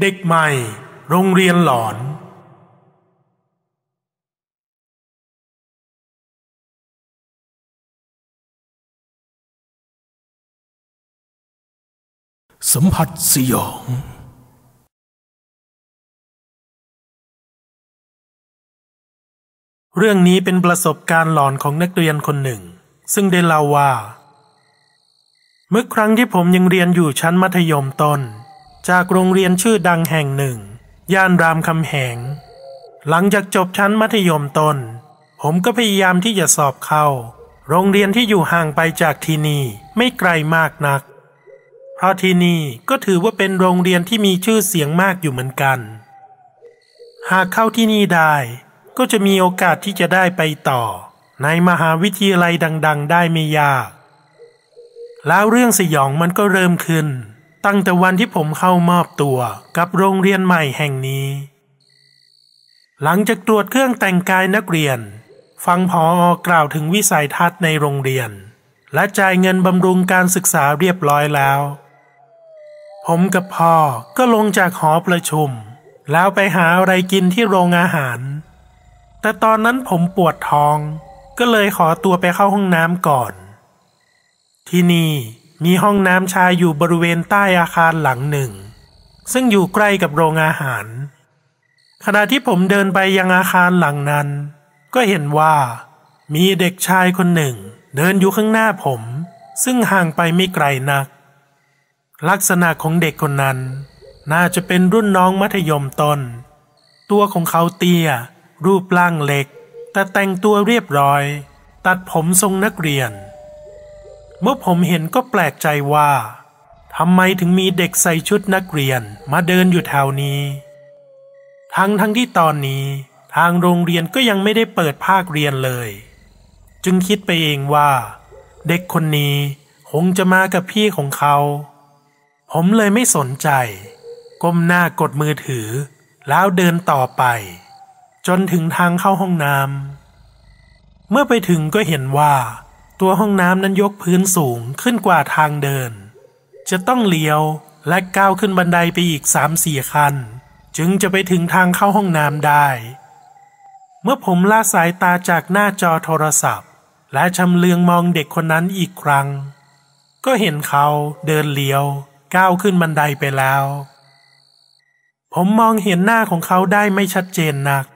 เด็กใหม่ โรงเรียนหลอน สัมผัสสยอง เรื่องนี้เป็นประสบการณ์หลอนของนักเรียนคนหนึ่ง ซึ่งได้เล่าว่า เมื่อครั้งที่ผมยังเรียนอยู่ชั้นมัธยมต้น จากโรงเรียนชื่อดังแห่งหนึ่ง ย่านรามคำแหง หลังจากจบชั้นมัธยมต้น ผมก็พยายามที่จะสอบเข้า โรงเรียนที่อยู่ห่างไปจากที่นี่ไม่ไกลมากนัก เพราะที่นี่ก็ถือว่าเป็นโรงเรียนที่มีชื่อเสียงมากอยู่เหมือนกัน หากเข้าที่นี่ได้ก็จะมีโอกาสที่จะได้ไปต่อ ในมหาวิทยาลัยดัง ๆ ได้ไม่ยาก แล้วเรื่องสยองมันก็เริ่มขึ้น ตั้งแต่วันที่ผมเข้ามอบตัวกับโรงเรียนใหม่แห่งนี้ หลังจากตรวจเครื่องแต่งกายนักเรียน ฟังพออกล่าวถึงวิสัยทัศน์ในโรงเรียน และจ่ายเงินบำรุงการศึกษาเรียบร้อยแล้ว ผมกับพ่อก็ลงจากหอประชุม แล้วไปหาอะไรกินที่โรงอาหาร แต่ตอนนั้นผมปวดท้อง ก็เลยขอตัวไปเข้าห้องน้ำก่อน ที่นี่ มีห้องน้ำชายอยู่บริเวณใต้อาคารหลังหนึ่ง ซึ่งอยู่ใกล้กับโรงอาหาร ขณะที่ผมเดินไปยังอาคารหลังนั้น ก็เห็นว่า มีเด็กชายคนหนึ่ง เดินอยู่ข้างหน้าผม ซึ่งห่างไปไม่ไกลนัก ลักษณะของเด็กคนนั้น น่าจะเป็นรุ่นน้องมัธยมต้น ตัวของเขาเตี้ย รูปร่างเล็ก แต่แต่งตัวเรียบร้อย ตัดผมทรงนักเรียน เมื่อผมเห็นก็แปลกใจว่าทำไมถึงมีเด็กใส่ชุดนักเรียนมาเดินอยู่แถวนี้ ทั้งทั้งที่ตอนนี้ทางโรงเรียนก็ยังไม่ได้เปิดภาคเรียนเลย จึงคิดไปเองว่า เด็กคนนี้คงจะมากับพี่ของเขา ผมเลยไม่สนใจ ก้มหน้ากดมือถือ แล้วเดินต่อไป จนถึงทางเข้าห้องน้ำเมื่อไปถึงก็เห็นว่า ตัวห้องน้ำนั้นยกพื้นสูงขึ้นกว่าทางเดิน จะต้องเลี้ยวและก้าวขึ้นบันไดไปอีกสามสี่ขั้น จึงจะไปถึงทางเข้าห้องน้ำได้ เมื่อผมละสายตาจากหน้าจอโทรศัพท์ และชำเลืองมองเด็กคนนั้นอีกครั้ง ก็เห็นเขาเดินเลี้ยว ก้าวขึ้นบันไดไปแล้ว ผมมองเห็นหน้าของเขาได้ไม่ชัดเจนนัก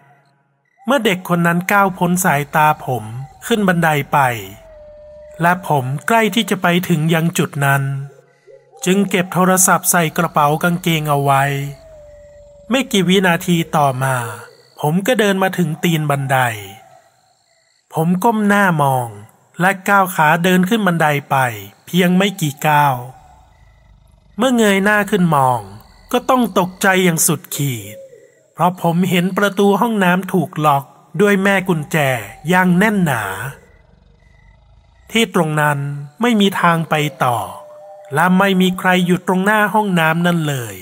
เมื่อเด็กคนนั้นก้าวพ้นสายตาผมขึ้นบันไดไป และผมใกล้ที่จะไปถึงยังจุดนั้น จึงเก็บโทรศัพท์ใส่กระเป๋ากางเกงเอาไว้ ไม่กี่วินาทีต่อมา ผมก็เดินมาถึงตีนบันได ผมก้มหน้ามองและก้าวขาเดินขึ้นบันไดไป เพียงไม่กี่ก้าว เมื่อเงยหน้าขึ้นมอง ก็ต้องตกใจอย่างสุดขีด เพราะผมเห็นประตูห้องน้ำถูกล็อกด้วยแม่กุญแจอย่างแน่นหนา ที่ตรงนั้นไม่มีทางไปต่อ และไม่มีใครอยู่ตรงหน้าห้องน้ำนั่นเลย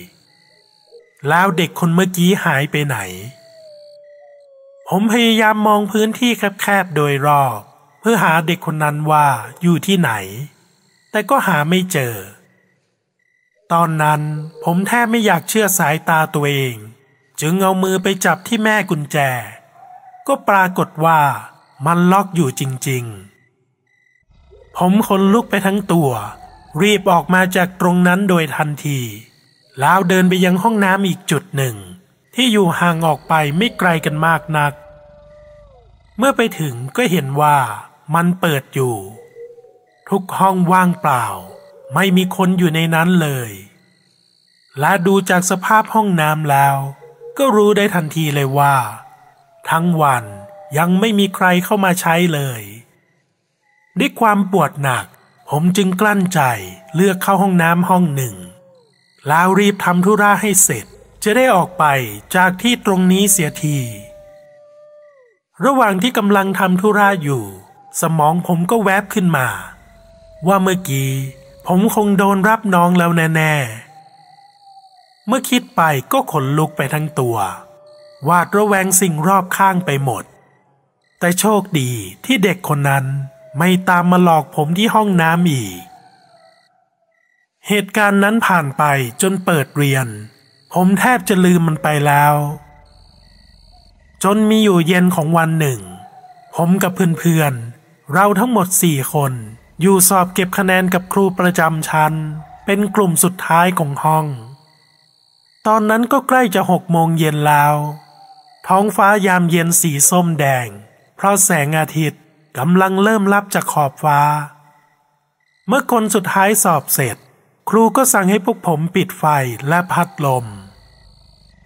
แล้วเด็กคนเมื่อกี้หายไปไหน ผมพยายามมองพื้นที่แคบๆโดยรอบ เพื่อหาเด็กคนนั้นว่าอยู่ที่ไหน แต่ก็หาไม่เจอ ตอนนั้นผมแทบไม่อยากเชื่อสายตาตัวเอง จึงเอามือไปจับที่แม่กุญแจ ก็ปรากฏว่ามันล็อกอยู่จริง ๆ ผมขนลุกไปทั้งตัว รีบออกมาจากตรงนั้นโดยทันที แล้วเดินไปยังห้องน้ำอีกจุดหนึ่ง ที่อยู่ห่างออกไปไม่ไกลกันมากนัก เมื่อไปถึงก็เห็นว่ามันเปิดอยู่ ทุกห้องว่างเปล่า ไม่มีคนอยู่ในนั้นเลย และดูจากสภาพห้องน้ำแล้ว ก็รู้ได้ทันทีเลยว่า ทั้งวันยังไม่มีใครเข้ามาใช้เลย ด้วยความปวดหนัก ผมจึงกลั้นใจเลือกเข้าห้องน้ำห้องหนึ่ง แล้วรีบทำธุระให้เสร็จจะได้ออกไปจากที่ตรงนี้เสียที ระหว่างที่กำลังทำธุระอยู่ สมองผมก็แวบขึ้นมา ว่าเมื่อกี้ผมคงโดนรับน้องแล้วแน่ๆ เมื่อคิดไปก็ขนลุกไปทั้งตัววาดระแวงสิ่งรอบข้างไปหมด แต่โชคดีที่เด็กคนนั้น ไม่ตามมาหลอกผมที่ห้องน้ำอีก เหตุการณ์นั้นผ่านไปจนเปิดเรียน ผมแทบจะลืมมันไปแล้ว จนมีอยู่เย็นของวันหนึ่ง ผมกับเพื่อนๆ เราทั้งหมดสี่คน อยู่สอบเก็บคะแนนกับครูประจำชั้น เป็นกลุ่มสุดท้ายของห้อง ตอนนั้นก็ใกล้จะหกโมงเย็นแล้ว ท้องฟ้ายามเย็นสีส้มแดง เพราะแสงอาทิตย์ กำลังเริ่มลับจากขอบฟ้า เมื่อคนสุดท้ายสอบเสร็จ ครูก็สั่งให้พวกผมปิดไฟและพัดลม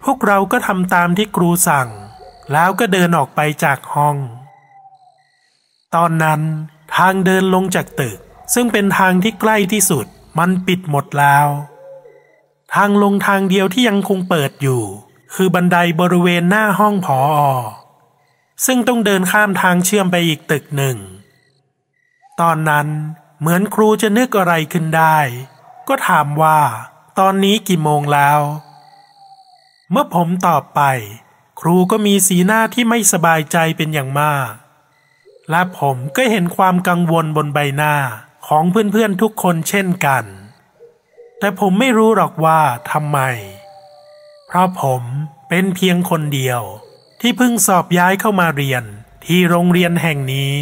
พวกเราก็ทำตามที่ครูสั่ง แล้วก็เดินออกไปจากห้อง ตอนนั้นทางเดินลงจากตึก ซึ่งเป็นทางที่ใกล้ที่สุดมันปิดหมดแล้ว ทางลงทางเดียวที่ยังคงเปิดอยู่ คือบันไดบริเวณหน้าห้องผออ ซึ่งต้องเดินข้ามทางเชื่อมไปอีกตึกหนึ่ง ตอนนั้นเหมือนครูจะนึกอะไรขึ้นได้ ก็ถามว่า ตอนนี้กี่โมงแล้ว เมื่อผมตอบไป ครูก็มีสีหน้าที่ไม่สบายใจเป็นอย่างมาก และผมก็เห็นความกังวลบนใบหน้าของเพื่อนๆทุกคนเช่นกัน แต่ผมไม่รู้หรอกว่าทำไม เพราะผมเป็นเพียงคนเดียว ที่เพิ่งสอบย้ายเข้ามาเรียนที่โรงเรียนแห่งนี้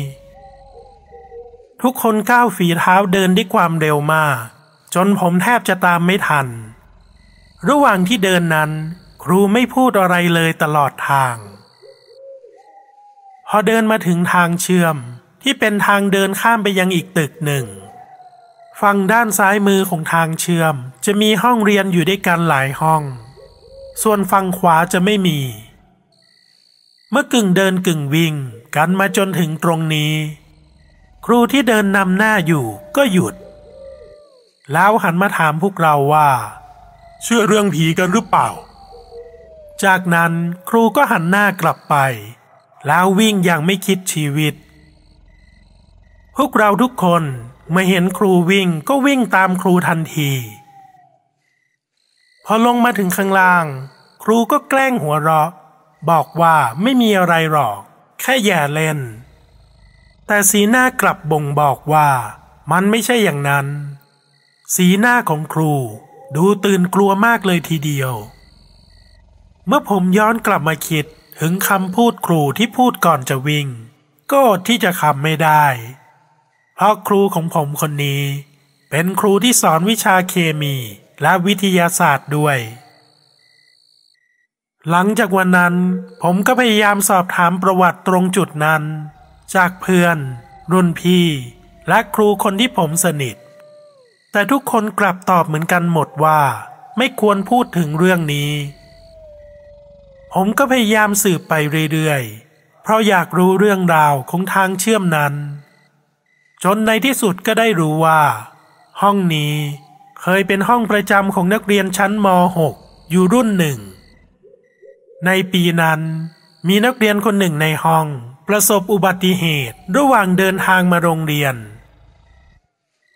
ทุกคนก้าวฝีเท้าเดินด้วยความเร็วมาก จนผมแทบจะตามไม่ทัน ระหว่างที่เดินนั้น ครูไม่พูดอะไรเลยตลอดทาง พอเดินมาถึงทางเชื่อมที่เป็นทางเดินข้ามไปยังอีกตึกหนึ่ง ฝั่งด้านซ้ายมือของทางเชื่อม จะมีห้องเรียนอยู่ด้วยกันหลายห้อง ส่วนฝั่งขวาจะไม่มี เมื่อกึ่งเดินกึ่งวิ่งกันมาจนถึงตรงนี้ ครูที่เดินนำหน้าอยู่ก็หยุด แล้วหันมาถามพวกเราว่า เชื่อเรื่องผีกันหรือเปล่า จากนั้นครูก็หันหน้ากลับไป แล้ววิ่งอย่างไม่คิดชีวิต พวกเราทุกคนเมื่อเห็นครูวิ่งก็วิ่งตามครูทันที พอลงมาถึงข้างล่าง ครูก็แกล้งหัวเราะ บอกว่าไม่มีอะไรหรอก แค่แย่เล่น แต่สีหน้ากลับบ่งบอกว่า มันไม่ใช่อย่างนั้น สีหน้าของครู ดูตื่นกลัวมากเลยทีเดียว เมื่อผมย้อนกลับมาคิดถึงคำพูดครูที่พูดก่อนจะวิ่ง ก็อดที่จะคำไม่ได้ เพราะครูของผมคนนี้ เป็นครูที่สอนวิชาเคมีและวิทยาศาสตร์ด้วย หลังจากวันนั้น ผมก็พยายามสอบถามประวัติตรงจุดนั้น จากเพื่อน รุ่นพี่ และครูคนที่ผมสนิท แต่ทุกคนกลับตอบเหมือนกันหมดว่า ไม่ควรพูดถึงเรื่องนี้ ผมก็พยายามสืบไปเรื่อยๆ เพราะอยากรู้เรื่องราวของทางเชื่อมนั้น จนในที่สุดก็ได้รู้ว่า ห้องนี้เคยเป็นห้องประจำของนักเรียนชั้นม .6 อยู่รุ่นหนึ่ง ในปีนั้นมีนักเรียนคนหนึ่งในห้อง ประสบอุบัติเหตุระหว่างเดินทางมาโรงเรียน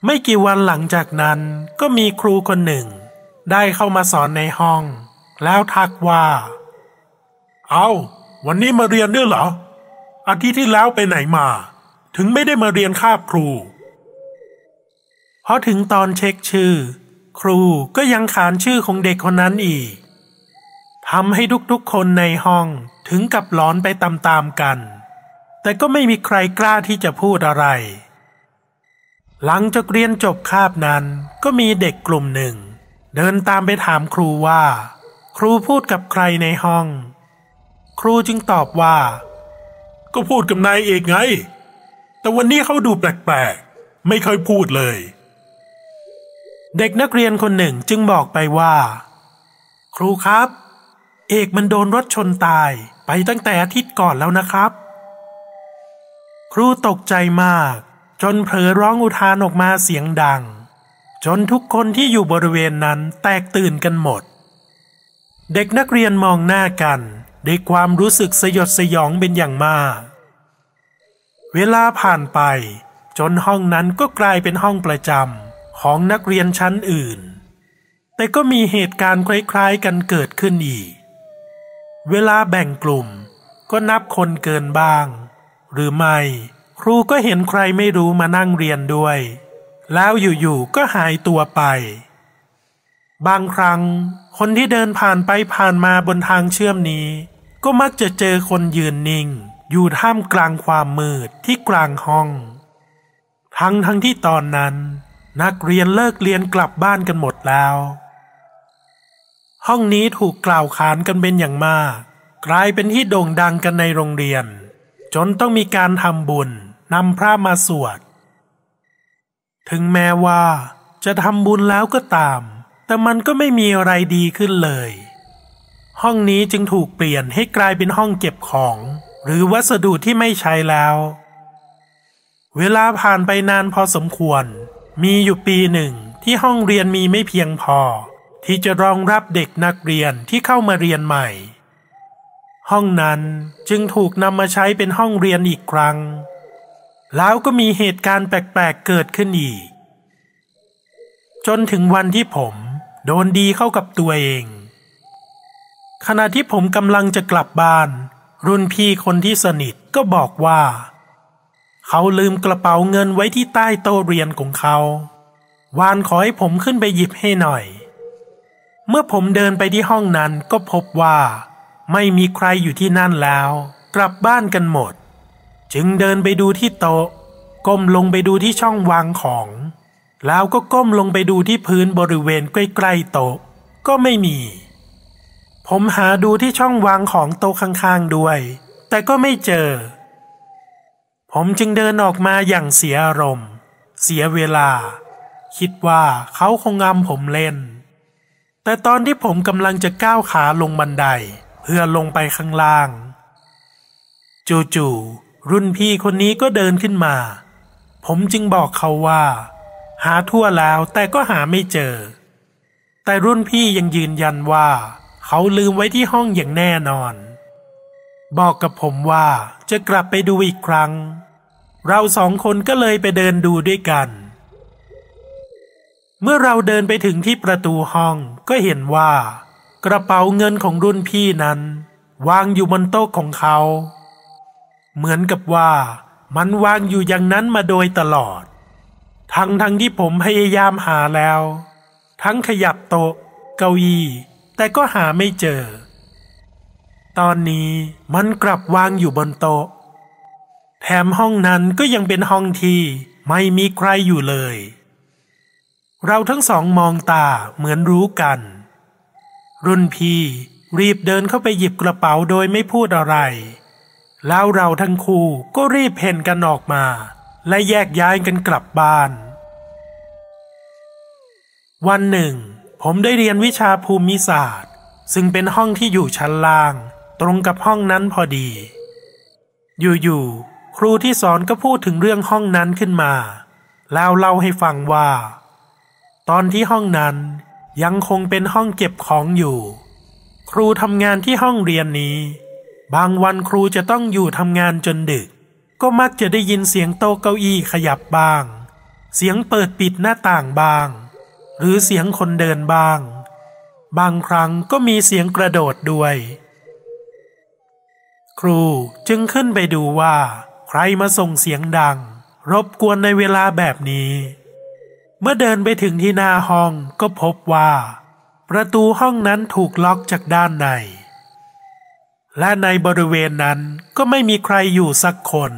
ไม่กี่วันหลังจากนั้นก็มีครูคนหนึ่ง ได้เข้ามาสอนในห้อง แล้วทักว่า เอาวันนี้มาเรียนด้วยเหรอ อาทิตย์ที่แล้วไปไหนมา ถึงไม่ได้มาเรียนคาบครูพอถึงตอนเช็คชื่อ ครูก็ยังขานชื่อของเด็กคนนั้นอีก ทำให้ทุกๆคนในห้องถึงกับร้อนไปตามๆกัน แต่ก็ไม่มีใครกล้าที่จะพูดอะไร หลังจากเรียนจบคาบนั้นก็มีเด็กกลุ่มหนึ่ง เดินตามไปถามครูว่า ครูพูดกับใครในห้อง ครูจึงตอบว่า ก็พูดกับนายเอกไง แต่วันนี้เขาดูแปลกๆ ไม่เคยพูดเลย เด็กนักเรียนคนหนึ่งจึงบอกไปว่า ครูครับ เอกมันโดนรถชนตายไปตั้งแต่อาทิตย์ก่อนแล้วนะครับ ครูตกใจมาก จนเผลอร้องอุทานออกมาเสียงดัง จนทุกคนที่อยู่บริเวณนั้นแตกตื่นกันหมด เด็กนักเรียนมองหน้ากันด้วยความรู้สึกสยดสยองเป็นอย่างมาก เวลาผ่านไป จนห้องนั้นก็กลายเป็นห้องประจำของนักเรียนชั้นอื่น แต่ก็มีเหตุการณ์คล้ายๆกันเกิดขึ้นอีก เวลาแบ่งกลุ่ม ก็นับคนเกินบ้าง หรือไม่ ครูก็เห็นใครไม่รู้มานั่งเรียนด้วย แล้วอยู่ๆก็หายตัวไป บางครั้ง คนที่เดินผ่านไปผ่านมาบนทางเชื่อมนี้ ก็มักจะเจอคนยืนนิ่ง อยู่ท่ามกลางความมืดที่กลางห้อง ทั้งทั้งที่ตอนนั้น นักเรียนเลิกเรียนกลับบ้านกันหมดแล้ว ห้องนี้ถูกกล่าวขานกันเป็นอย่างมาก กลายเป็นที่โด่งดังกันในโรงเรียน จนต้องมีการทำบุญนำพระมาสวด ถึงแม้ว่าจะทำบุญแล้วก็ตาม แต่มันก็ไม่มีอะไรดีขึ้นเลย ห้องนี้จึงถูกเปลี่ยนให้กลายเป็นห้องเก็บของ หรือวัสดุที่ไม่ใช้แล้ว เวลาผ่านไปนานพอสมควร มีอยู่ปีหนึ่งที่ห้องเรียนมีไม่เพียงพอ ที่จะรองรับเด็กนักเรียนที่เข้ามาเรียนใหม่ ห้องนั้นจึงถูกนำมาใช้เป็นห้องเรียนอีกครั้ง แล้วก็มีเหตุการณ์แปลกๆเกิดขึ้นอีก จนถึงวันที่ผมโดนดีเข้ากับตัวเอง ขณะที่ผมกำลังจะกลับบ้าน รุ่นพี่คนที่สนิทก็บอกว่า เขาลืมกระเป๋าเงินไว้ที่ใต้โต๊ะเรียนของเขา วานขอให้ผมขึ้นไปหยิบให้หน่อย เมื่อผมเดินไปที่ห้องนั้นก็พบว่า ไม่มีใครอยู่ที่นั่นแล้ว กลับบ้านกันหมด จึงเดินไปดูที่โต๊ะ ก้มลงไปดูที่ช่องวางของ แล้วก็ก้มลงไปดูที่พื้นบริเวณใกล้ๆโต๊ะ ก็ไม่มี ผมหาดูที่ช่องวางของโต๊ะข้างๆด้วย แต่ก็ไม่เจอ ผมจึงเดินออกมาอย่างเสียอารมณ์ เสียเวลา คิดว่าเขาคงงำผมเล่น แต่ตอนที่ผมกำลังจะก้าวขาลงบันได เพื่อลงไปข้างล่าง จู่ๆรุ่นพี่คนนี้ก็เดินขึ้นมา ผมจึงบอกเขาว่า หาทั่วแล้วแต่ก็หาไม่เจอ แต่รุ่นพี่ยังยืนยันว่า เขาลืมไว้ที่ห้องอย่างแน่นอน บอกกับผมว่าจะกลับไปดูอีกครั้ง เราสองคนก็เลยไปเดินดูด้วยกัน เมื่อเราเดินไปถึงที่ประตูห้องก็เห็นว่า กระเป๋าเงินของรุ่นพี่นั้น วางอยู่บนโต๊ะของเขา เหมือนกับว่า มันวางอยู่อย่างนั้นมาโดยตลอด ทั้งทั้งที่ผมพยายามหาแล้ว ทั้งขยับโต๊ะ เก้าอี้แต่ก็หาไม่เจอ ตอนนี้มันกลับวางอยู่บนโต๊ะ แถมห้องนั้นก็ยังเป็นห้องที่ไม่มีใครอยู่เลย เราทั้งสองมองตาเหมือนรู้กัน รุ่นพี่รีบเดินเข้าไปหยิบกระเป๋าโดยไม่พูดอะไร แล้วเราทั้งคู่ก็รีบเพ่นกันออกมา และแยกย้ายกันกลับบ้าน วันหนึ่ง ผมได้เรียนวิชาภูมิศาสตร์ ซึ่งเป็นห้องที่อยู่ชั้นล่าง ตรงกับห้องนั้นพอดี อยู่ๆครูที่สอนก็พูดถึงเรื่องห้องนั้นขึ้นมา แล้วเล่าให้ฟังว่า ตอนที่ห้องนั้นยังคงเป็นห้องเก็บของอยู่ ครูทำงานที่ห้องเรียนนี้ บางวันครูจะต้องอยู่ทำงานจนดึก ก็มักจะได้ยินเสียงโต๊ะเก้าอี้ขยับบ้าง เสียงเปิดปิดหน้าต่างบ้าง หรือเสียงคนเดินบ้าง บางครั้งก็มีเสียงกระโดดด้วย ครูจึงขึ้นไปดูว่า ใครมาส่งเสียงดัง รบกวนในเวลาแบบนี้ เมื่อเดินไปถึงที่หน้าห้องก็พบว่า ประตูห้องนั้นถูกล็อกจากด้านใน และในบริเวณนั้นก็ไม่มีใครอยู่สักคน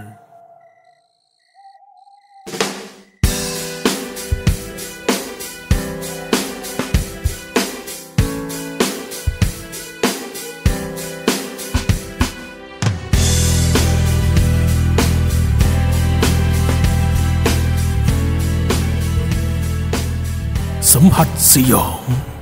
see y'all.